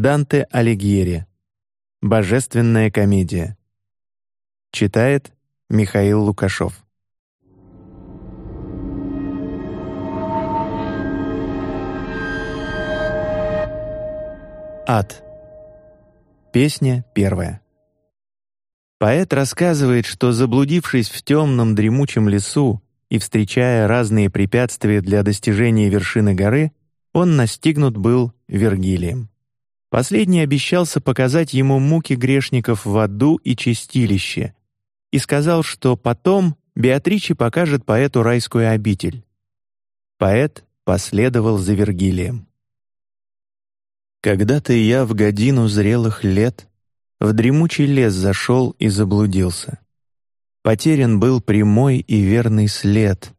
Данте Алигьери. Божественная комедия. Читает Михаил Лукашов. Ад. Песня первая. Поэт рассказывает, что заблудившись в темном дремучем лесу и встречая разные препятствия для достижения вершины горы, он настигнут был Вергилием. Последний обещался показать ему муки грешников в аду и чистилище, и сказал, что потом Беатриче покажет поэту райскую обитель. Поэт последовал за Вергилием. Когда-то я в годину зрелых лет в дремучий лес зашел и заблудился. Потерян был прямой и верный след.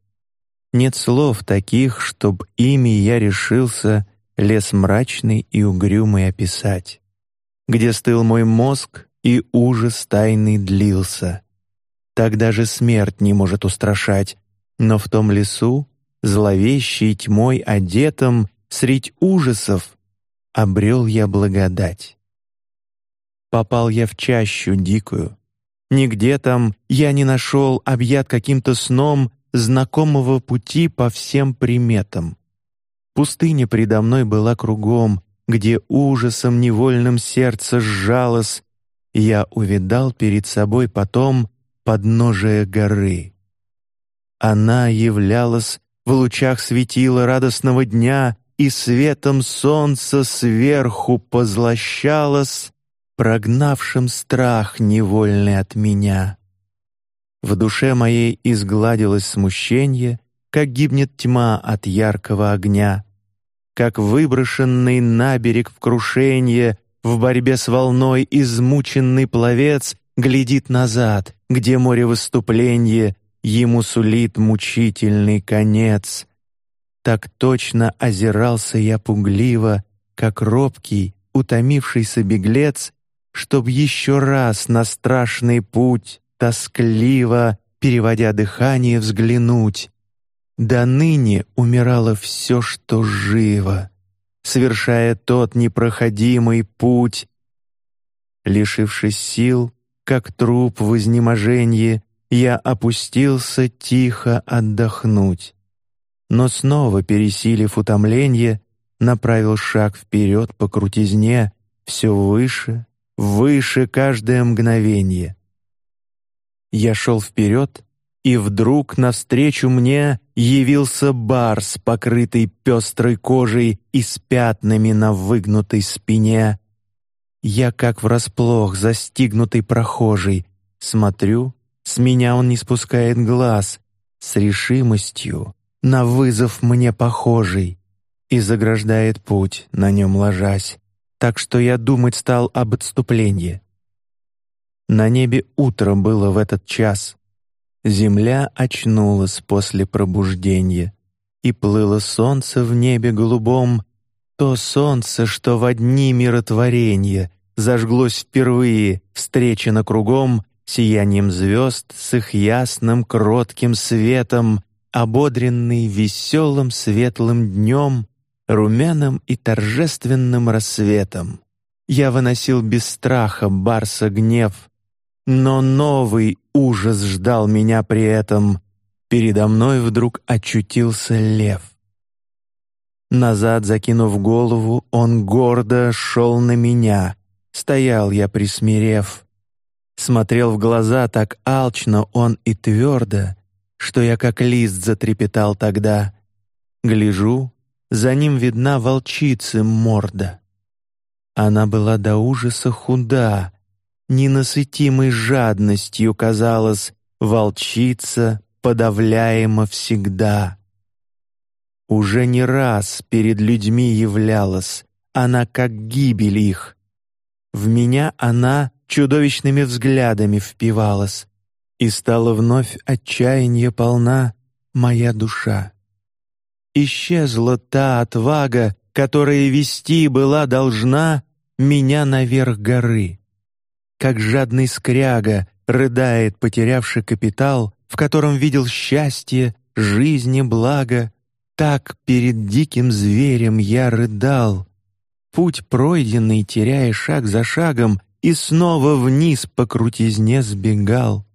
Нет слов таких, чтоб ими я решился лес мрачный и угрюмый описать, где стыл мой мозг и ужас тайный длился. Так даже смерть не может устрашать, но в том лесу, зловещей тьмой одетом, средь ужасов, обрел я благодать. Попал я в чащу дикую. Нигде там я не нашел, объят каким-то сном, знакомого пути по всем приметам. Пустыня предо мной была кругом, где ужасом невольным сердце сжалось. Я увидал перед собой потом подножие горы. Она являлась в лучах светила радостного дня и светом солнца сверху позлощалась, прогнавшим страх невольный от меня. В душе моей изгладилось смущение, как гибнет тьма от яркого огня, как выброшенный на берег в крушение в борьбе с волной измученный пловец глядит назад, где море выступления ему сулит мучительный конец. Так точно озирался я пугливо, как робкий, утомившийся беглец, чтоб еще раз на страшный путь тоскливо, переводя дыхание, взглянуть. До ныне умирало все, что живо, совершая тот непроходимый путь. Лишившись сил, как труп в изнеможении, я опустился тихо отдохнуть, но снова пересилив утомление, направил шаг вперед по крутизне, все выше, выше каждое мгновение. Я шел вперед, и вдруг навстречу мне явился барс, покрытый пестрой кожей и с пятнами на выгнутой спине. Я как врасплох застигнутый прохожий смотрю, с меня он не спускает глаз, с решимостью на вызов мне похожий и заграждает путь, на нем ложась так что я думать стал об отступлении. На небе утро было в этот час. Земля очнулась после пробуждения, и плыло солнце в небе голубом, то солнце, что в дни миротворения зажглось впервые, встречено кругом сиянием звезд с их ясным кротким светом, ободренный веселым светлым днем, румяным и торжественным рассветом. Я выносил без страха барса гнев, но новый ужас ждал меня при этом. Передо мной вдруг очутился лев. Назад закинув голову, он гордо шел на меня. Стоял я присмирев, смотрел в глаза так алчно он и твердо, что я как лист затрепетал тогда. Гляжу, за ним видна волчица морда. Она была до ужаса худа, ненасытимой жадностью казалась волчица подавляема всегда. Уже не раз перед людьми являлась она как гибель их. В меня она чудовищными взглядами впивалась, и стала вновь отчаяние полна моя душа. Исчезла та отвага, которая вести была должна меня наверх горы. Как жадный скряга рыдает, потерявший капитал, в котором видел счастье, жизни благо, так перед диким зверем я рыдал. путь пройденный, теряя шаг за шагом, и снова вниз по крутизне сбегал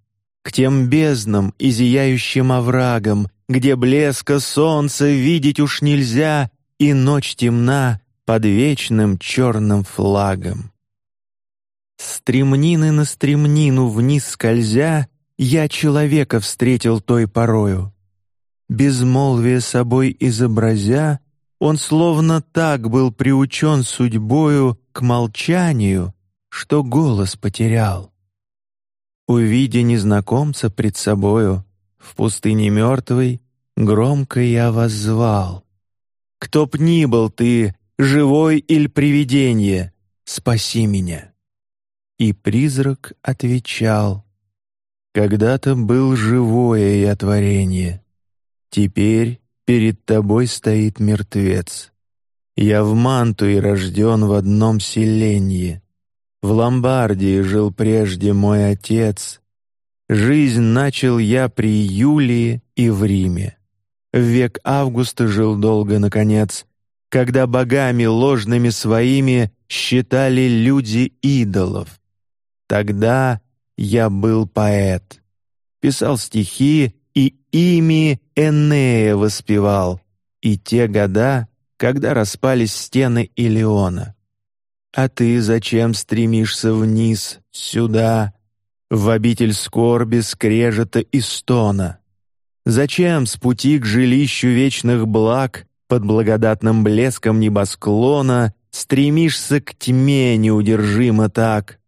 к тем безднам и зияющим оврагам, где блеска солнца видеть уж нельзя, и ночь темна под вечным черным флагом. Стремнины на стремнину вниз скользя, я человека встретил той порою. Безмолвие собой изобразя, он словно так был приучен судьбою к молчанию, что голос потерял. Увидя незнакомца пред собою в пустыне мертвой, громко я воззвал: "Кто б ни был ты, живой или привидение, спаси меня!" И призрак отвечал: "Когда-то был живое я творение, теперь перед тобой стоит мертвец. Я в Мантуе рожден в одном селении. В Ломбардии жил прежде мой отец. Жизнь начал я при Юлии и в Риме. В век Августа жил долго, наконец, когда богами ложными своими считали люди идолов. Тогда я был поэт, писал стихи и ими Энея воспевал, и те года, когда распались стены Илиона. А ты зачем стремишься вниз, сюда, в обитель скорби, скрежета и стона? Зачем с пути к жилищу вечных благ под благодатным блеском небосклона стремишься к тьме неудержимо так?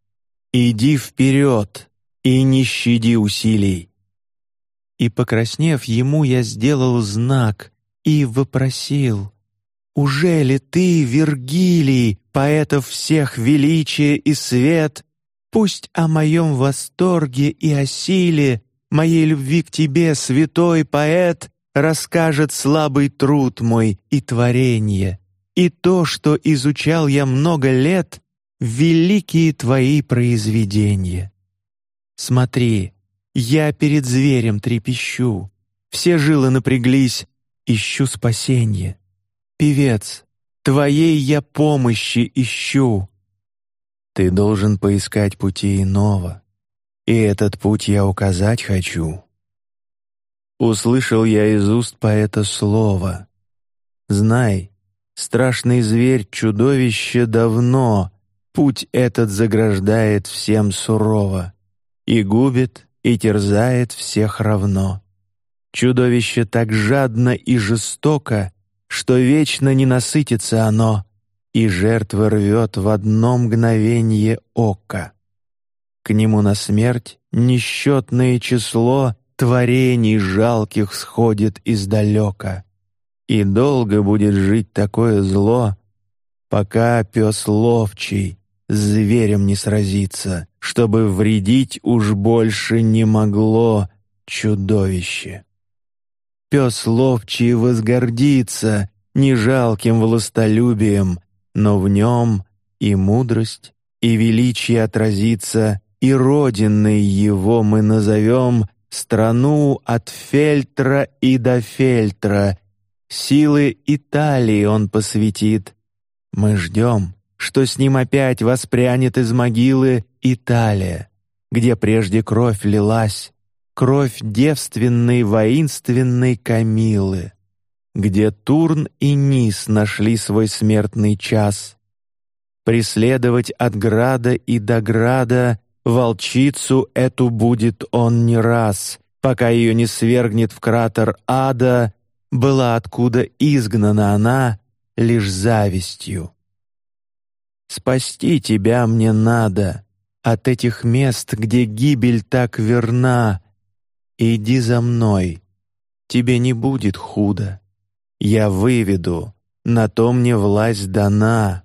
Иди вперед и не щади усилий. И покраснев ему, я сделал знак и вопросил: уже ли ты, Вергилий, поэтов всех величие и свет, пусть о моем восторге и о силе моей любви к тебе, святой поэт, расскажет слабый труд мой и творение, и то, что изучал я много лет, великие твои произведения. Смотри, я перед зверем трепещу, все жилы напряглись, ищу спасения певец, твоей я помощи ищу. Ты должен поискать пути иного, и этот путь я указать хочу. Услышал я из уст поэта слово. Знай, страшный зверь, чудовище давно путь этот заграждает всем сурово и губит и терзает всех равно. Чудовище так жадно и жестоко что вечно не насытится оно, и жертва рвет в одно мгновение ока. К нему на смерть несчетное число творений жалких сходит издалека, и долго будет жить такое зло, пока пес ловчий зверем не сразится, чтобы вредить уж больше не могло чудовище. Пес ловчий возгордится не жалким властолюбием, но в нем и мудрость, и величие отразится, и родиной его мы назовем страну от фельтра и до фельтра. Силы Италии он посвятит. Мы ждем, что с ним опять воспрянет из могилы Италия, где прежде кровь лилась, кровь девственной воинственной Камилы, где Турн и Низ нашли свой смертный час. Преследовать от града и до града волчицу эту будет он не раз, пока ее не свергнет в кратер ада, была откуда изгнана она лишь завистью. Спасти тебя мне надо от этих мест, где гибель так верна, Иди за мной, тебе не будет худо. Я выведу, на то мне власть дана.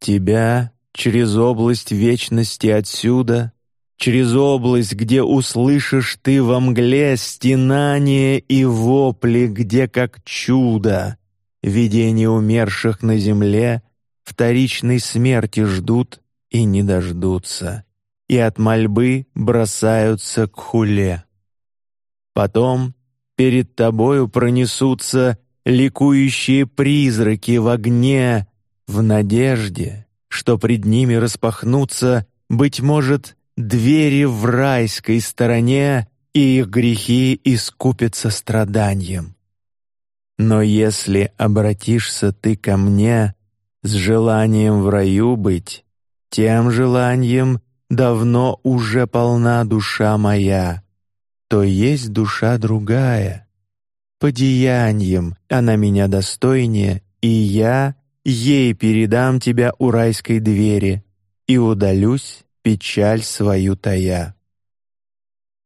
Тебя через область вечности отсюда, через область, где услышишь ты во мгле стенание и вопли, где как чудо видение умерших на земле вторичной смерти ждут и не дождутся, и от мольбы бросаются к хуле. Потом перед тобою пронесутся ликующие призраки в огне, в надежде, что пред ними распахнутся, быть может, двери в райской стороне, и их грехи искупятся страданием. Но если обратишься ты ко мне с желанием в раю быть, тем желанием давно уже полна душа моя, то есть душа другая. По деяниям она меня достойнее, и я ей передам тебя у райской двери и удалюсь печаль свою тая.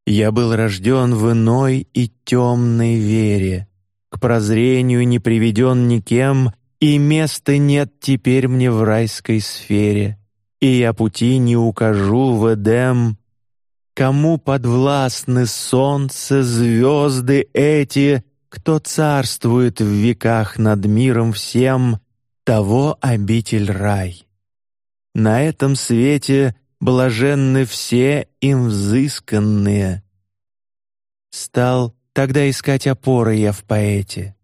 Я был рожден в иной и темной вере, к прозрению не приведен никем, и места нет теперь мне в райской сфере, и я пути не укажу в Эдем. Кому подвластны солнце, звезды эти, кто царствует в веках над миром всем, того обитель рай. На этом свете блаженны все им взысканные. Стал тогда искать опоры я в поэте.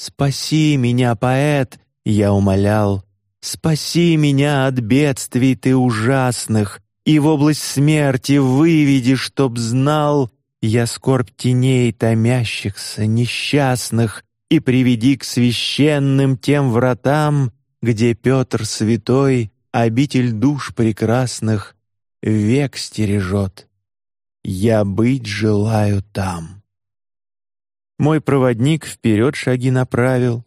Спаси меня, поэт, я умолял, спаси меня от бедствий ты ужасных, и в область смерти выведи, чтоб знал я скорбь теней томящихся несчастных, и приведи к священным тем вратам, где Петр Святой обитель душ прекрасных век стережет. Я быть желаю там. Мой проводник вперед шаги направил,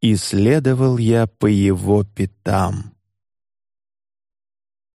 и следовал я по его пятам.